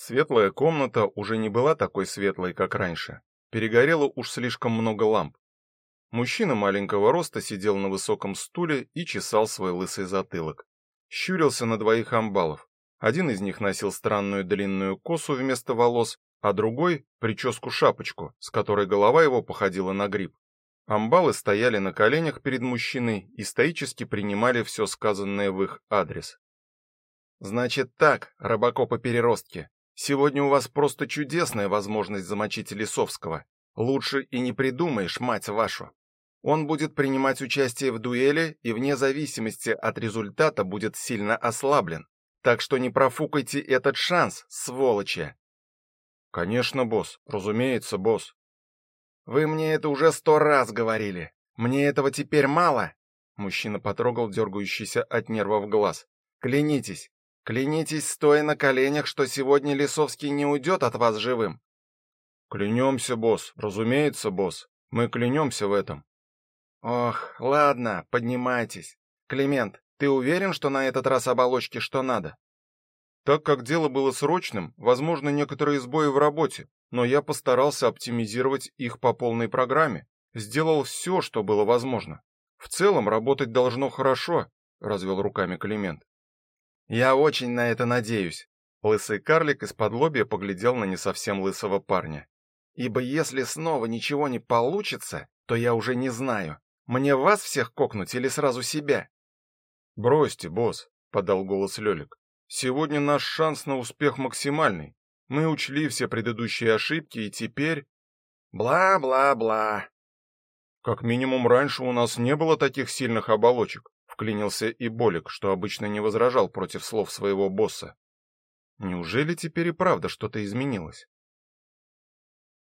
Светлая комната уже не была такой светлой, как раньше. Перегорело уж слишком много ламп. Мужчина маленького роста сидел на высоком стуле и чесал свой лысый затылок. Щурился на двоих амбалов. Один из них носил странную длинную косу вместо волос, а другой прическу-шапочку, с которой голова его походила на гриб. Амбалы стояли на коленях перед мужчиной и стоически принимали все сказанное в их адрес. Значит так, рыбакопы-переростки, сегодня у вас просто чудесная возможность замочить Лисовского. Лучше и не придумаешь, мать вашу. Он будет принимать участие в дуэли и вне зависимости от результата будет сильно ослаблен. Так что не профукайте этот шанс, сволочи. Конечно, босс. Разумеется, босс. Вы мне это уже сто раз говорили. Мне этого теперь мало. Мужчина потрогал дергающийся от нервов глаз. Клянитесь, клянитесь, стоя на коленях, что сегодня Лисовский не уйдет от вас живым. Клянемся, босс. Разумеется, босс. Мы клянемся в этом. Ох, ладно, поднимайтесь. Климент, ты уверен, что на этот раз оболочки что надо? Так как дело было срочным, возможно, некоторые сбои в работе, но я постарался оптимизировать их по полной программе, сделал все, что было возможно. В целом работать должно хорошо, развел руками Климент. Я очень на это надеюсь. Лысый карлик из-под лобья поглядел на не совсем лысого парня. Ибо если снова ничего не получится, то я уже не знаю, мне вас всех кокнуть или сразу себя? Бросьте, босс, подал голос Лёлик. Сегодня наш шанс на успех максимальный. Мы учли все предыдущие ошибки и теперь бла-бла-бла. Как минимум раньше у нас не было таких сильных оболочек, вклинился и Болик, что обычно не возражал против слов своего босса. Неужели теперь и правда что-то изменилось?